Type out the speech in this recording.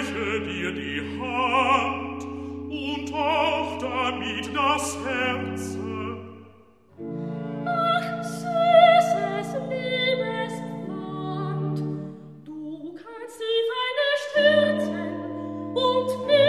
reiche dir die Hand und auch damit das Herz. Ach, süßes, liebes Wort, du kannst tief eine stürzen und mir